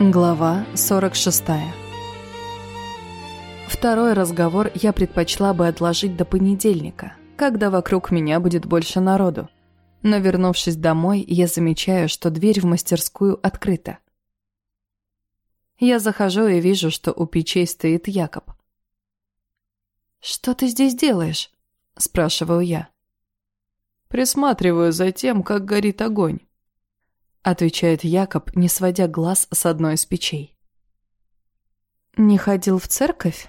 Глава 46 Второй разговор я предпочла бы отложить до понедельника, когда вокруг меня будет больше народу. Но вернувшись домой, я замечаю, что дверь в мастерскую открыта. Я захожу и вижу, что у печей стоит Якоб. «Что ты здесь делаешь?» – спрашиваю я. «Присматриваю за тем, как горит огонь» отвечает Якоб, не сводя глаз с одной из печей. «Не ходил в церковь?»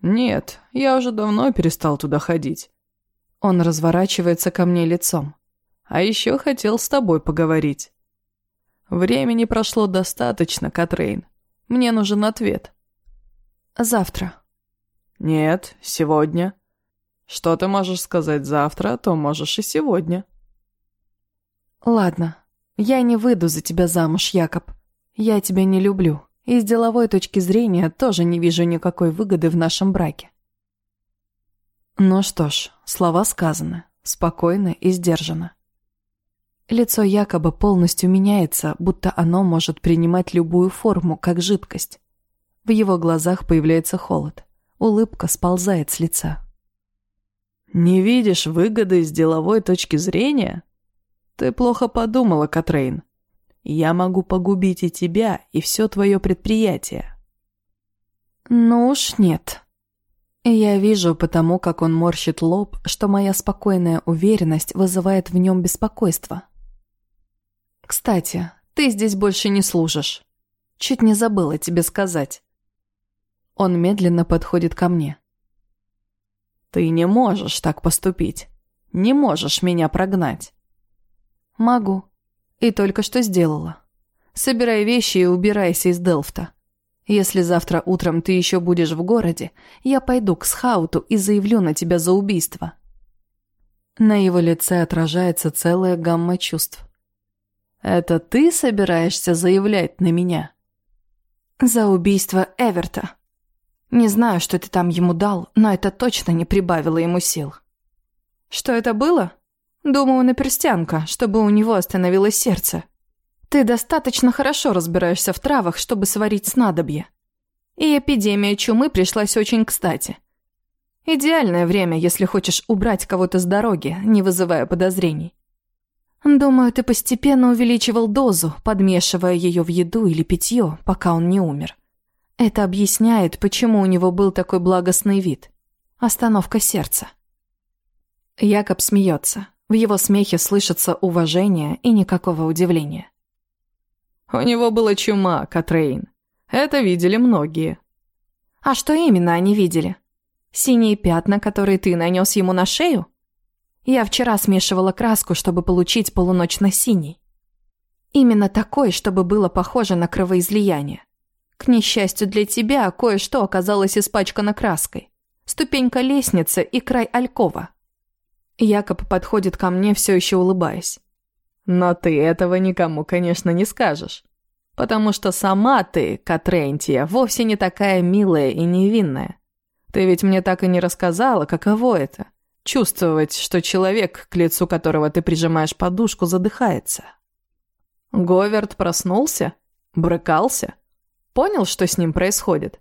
«Нет, я уже давно перестал туда ходить». Он разворачивается ко мне лицом. «А еще хотел с тобой поговорить». «Времени прошло достаточно, Катрейн. Мне нужен ответ». «Завтра». «Нет, сегодня». «Что ты можешь сказать завтра, то можешь и сегодня». «Ладно, я не выйду за тебя замуж, Якоб. Я тебя не люблю. И с деловой точки зрения тоже не вижу никакой выгоды в нашем браке. Ну что ж, слова сказаны, спокойно и сдержанно. Лицо якобы полностью меняется, будто оно может принимать любую форму, как жидкость. В его глазах появляется холод. Улыбка сползает с лица. «Не видишь выгоды с деловой точки зрения?» Ты плохо подумала, Катрейн. Я могу погубить и тебя, и все твое предприятие. Ну уж нет. Я вижу потому, как он морщит лоб, что моя спокойная уверенность вызывает в нем беспокойство. Кстати, ты здесь больше не служишь. Чуть не забыла тебе сказать. Он медленно подходит ко мне. Ты не можешь так поступить. Не можешь меня прогнать. «Могу. И только что сделала. Собирай вещи и убирайся из Делфта. Если завтра утром ты еще будешь в городе, я пойду к Схауту и заявлю на тебя за убийство». На его лице отражается целая гамма чувств. «Это ты собираешься заявлять на меня?» «За убийство Эверта. Не знаю, что ты там ему дал, но это точно не прибавило ему сил». «Что это было?» Думаю, на перстянка, чтобы у него остановилось сердце. Ты достаточно хорошо разбираешься в травах, чтобы сварить снадобье. И эпидемия чумы пришлась очень кстати. Идеальное время, если хочешь убрать кого-то с дороги, не вызывая подозрений. Думаю, ты постепенно увеличивал дозу, подмешивая ее в еду или питье, пока он не умер. Это объясняет, почему у него был такой благостный вид. Остановка сердца. Якоб смеется. В его смехе слышится уважение и никакого удивления. «У него была чума, Катрейн. Это видели многие». «А что именно они видели? Синие пятна, которые ты нанес ему на шею? Я вчера смешивала краску, чтобы получить полуночно-синий. Именно такой, чтобы было похоже на кровоизлияние. К несчастью для тебя, кое-что оказалось испачкано краской. Ступенька лестницы и край алькова. Якоб подходит ко мне, все еще улыбаясь. «Но ты этого никому, конечно, не скажешь. Потому что сама ты, Катрентия, вовсе не такая милая и невинная. Ты ведь мне так и не рассказала, каково это — чувствовать, что человек, к лицу которого ты прижимаешь подушку, задыхается». Говард проснулся? Брыкался? Понял, что с ним происходит?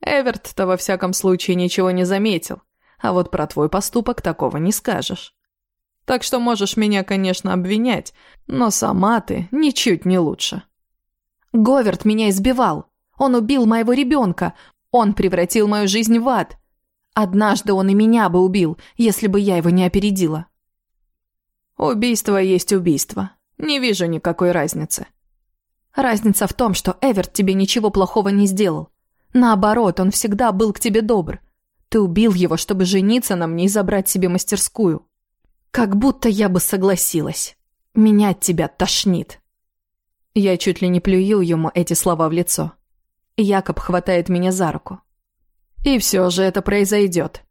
Эверт-то во всяком случае ничего не заметил. А вот про твой поступок такого не скажешь. Так что можешь меня, конечно, обвинять, но сама ты ничуть не лучше. Говард меня избивал. Он убил моего ребенка. Он превратил мою жизнь в ад. Однажды он и меня бы убил, если бы я его не опередила. Убийство есть убийство. Не вижу никакой разницы. Разница в том, что Эверт тебе ничего плохого не сделал. Наоборот, он всегда был к тебе добр. Ты убил его, чтобы жениться на мне и забрать себе мастерскую. Как будто я бы согласилась. Меня от тебя тошнит. Я чуть ли не плюю ему эти слова в лицо. Якоб хватает меня за руку. И все же это произойдет.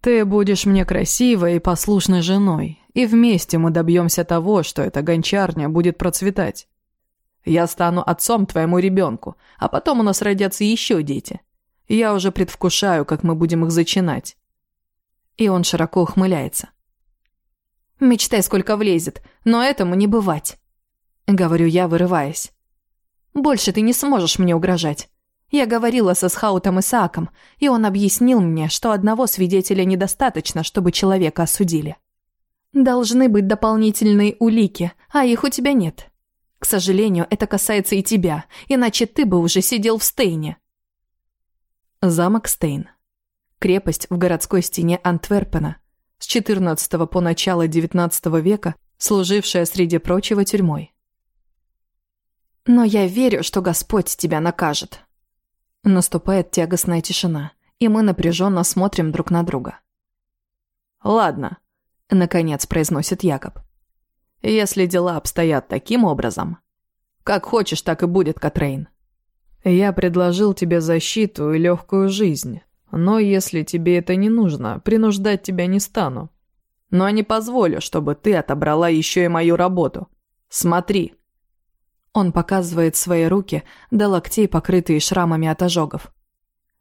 Ты будешь мне красивой и послушной женой, и вместе мы добьемся того, что эта гончарня будет процветать. Я стану отцом твоему ребенку, а потом у нас родятся еще дети. Я уже предвкушаю, как мы будем их зачинать». И он широко ухмыляется. «Мечтай, сколько влезет, но этому не бывать», — говорю я, вырываясь. «Больше ты не сможешь мне угрожать. Я говорила со Схаутом Исааком, и он объяснил мне, что одного свидетеля недостаточно, чтобы человека осудили. Должны быть дополнительные улики, а их у тебя нет. К сожалению, это касается и тебя, иначе ты бы уже сидел в Стейне. Замок Стейн. Крепость в городской стене Антверпена, с 14 по начало 19 века, служившая среди прочего тюрьмой. Но я верю, что Господь тебя накажет. Наступает тягостная тишина, и мы напряженно смотрим друг на друга. «Ладно», — наконец произносит Якоб. «Если дела обстоят таким образом, как хочешь, так и будет, Катрейн. Я предложил тебе защиту и легкую жизнь, но если тебе это не нужно, принуждать тебя не стану. Но не позволю, чтобы ты отобрала еще и мою работу. Смотри». Он показывает свои руки до локтей, покрытые шрамами от ожогов.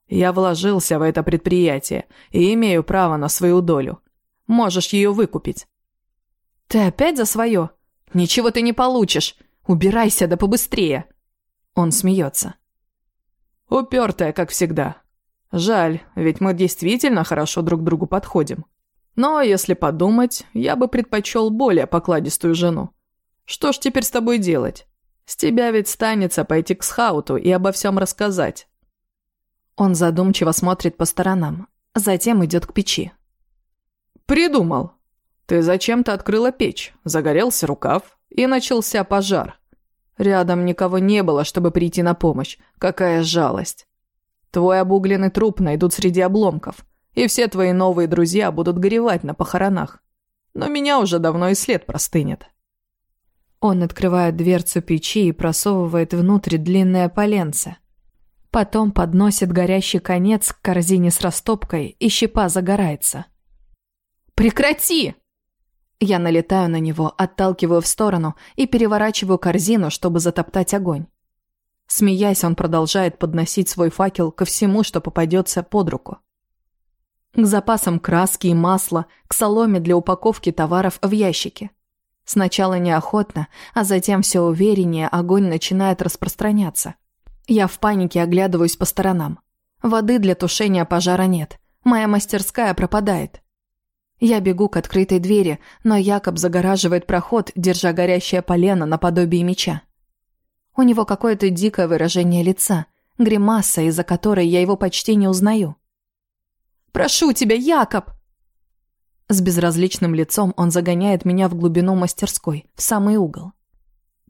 «Я вложился в это предприятие и имею право на свою долю. Можешь ее выкупить». «Ты опять за свое? Ничего ты не получишь. Убирайся да побыстрее!» Он смеется. «Упертая, как всегда. Жаль, ведь мы действительно хорошо друг другу подходим. Но, если подумать, я бы предпочел более покладистую жену. Что ж теперь с тобой делать? С тебя ведь станется пойти к схауту и обо всем рассказать». Он задумчиво смотрит по сторонам, затем идет к печи. «Придумал. Ты зачем-то открыла печь, загорелся рукав, и начался пожар. Рядом никого не было, чтобы прийти на помощь. Какая жалость. Твой обугленный труп найдут среди обломков, и все твои новые друзья будут горевать на похоронах. Но меня уже давно и след простынет». Он открывает дверцу печи и просовывает внутрь длинное поленце. Потом подносит горящий конец к корзине с растопкой, и щепа загорается. «Прекрати!» Я налетаю на него, отталкиваю в сторону и переворачиваю корзину, чтобы затоптать огонь. Смеясь, он продолжает подносить свой факел ко всему, что попадется под руку. К запасам краски и масла, к соломе для упаковки товаров в ящике. Сначала неохотно, а затем все увереннее огонь начинает распространяться. Я в панике оглядываюсь по сторонам. Воды для тушения пожара нет. Моя мастерская пропадает. Я бегу к открытой двери, но Якоб загораживает проход, держа горящее полено наподобие меча. У него какое-то дикое выражение лица, гримаса, из-за которой я его почти не узнаю. «Прошу тебя, Якоб!» С безразличным лицом он загоняет меня в глубину мастерской, в самый угол.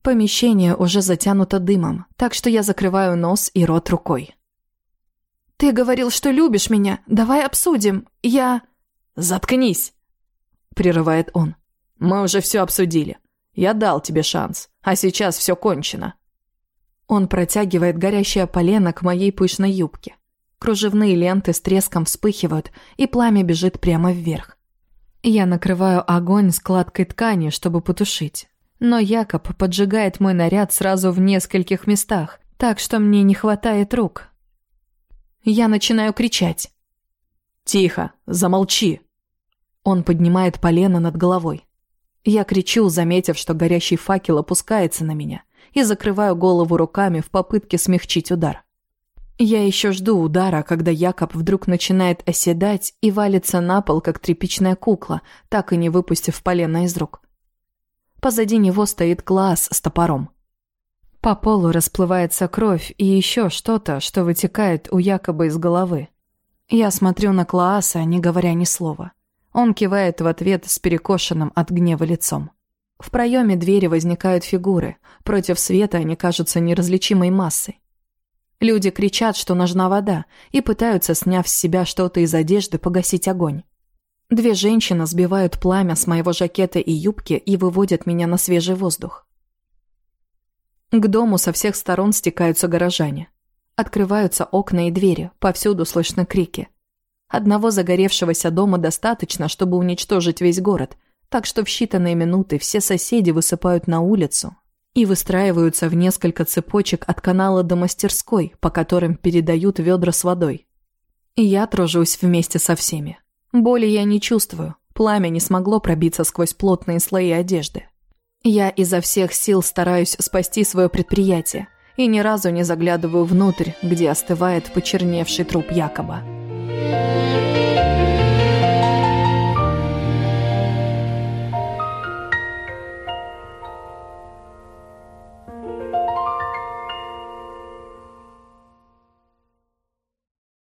Помещение уже затянуто дымом, так что я закрываю нос и рот рукой. «Ты говорил, что любишь меня. Давай обсудим. Я...» «Заткнись!» — прерывает он. «Мы уже все обсудили. Я дал тебе шанс, а сейчас все кончено». Он протягивает горящее полено к моей пышной юбке. Кружевные ленты с треском вспыхивают, и пламя бежит прямо вверх. Я накрываю огонь складкой ткани, чтобы потушить. Но Якоб поджигает мой наряд сразу в нескольких местах, так что мне не хватает рук. Я начинаю кричать. «Тихо, замолчи!» Он поднимает полено над головой. Я кричу, заметив, что горящий факел опускается на меня, и закрываю голову руками в попытке смягчить удар. Я еще жду удара, когда Якоб вдруг начинает оседать и валится на пол, как тряпичная кукла, так и не выпустив полено из рук. Позади него стоит класс с топором. По полу расплывается кровь и еще что-то, что вытекает у Якоба из головы. Я смотрю на Клааса, не говоря ни слова. Он кивает в ответ с перекошенным от гнева лицом. В проеме двери возникают фигуры. Против света они кажутся неразличимой массой. Люди кричат, что нужна вода, и пытаются, сняв с себя что-то из одежды, погасить огонь. Две женщины сбивают пламя с моего жакета и юбки и выводят меня на свежий воздух. К дому со всех сторон стекаются горожане. Открываются окна и двери, повсюду слышны крики. Одного загоревшегося дома достаточно, чтобы уничтожить весь город, так что в считанные минуты все соседи высыпают на улицу, и выстраиваются в несколько цепочек от канала до мастерской, по которым передают ведра с водой. Я тружусь вместе со всеми. Боли я не чувствую, пламя не смогло пробиться сквозь плотные слои одежды. Я изо всех сил стараюсь спасти свое предприятие и ни разу не заглядываю внутрь, где остывает почерневший труп Якоба.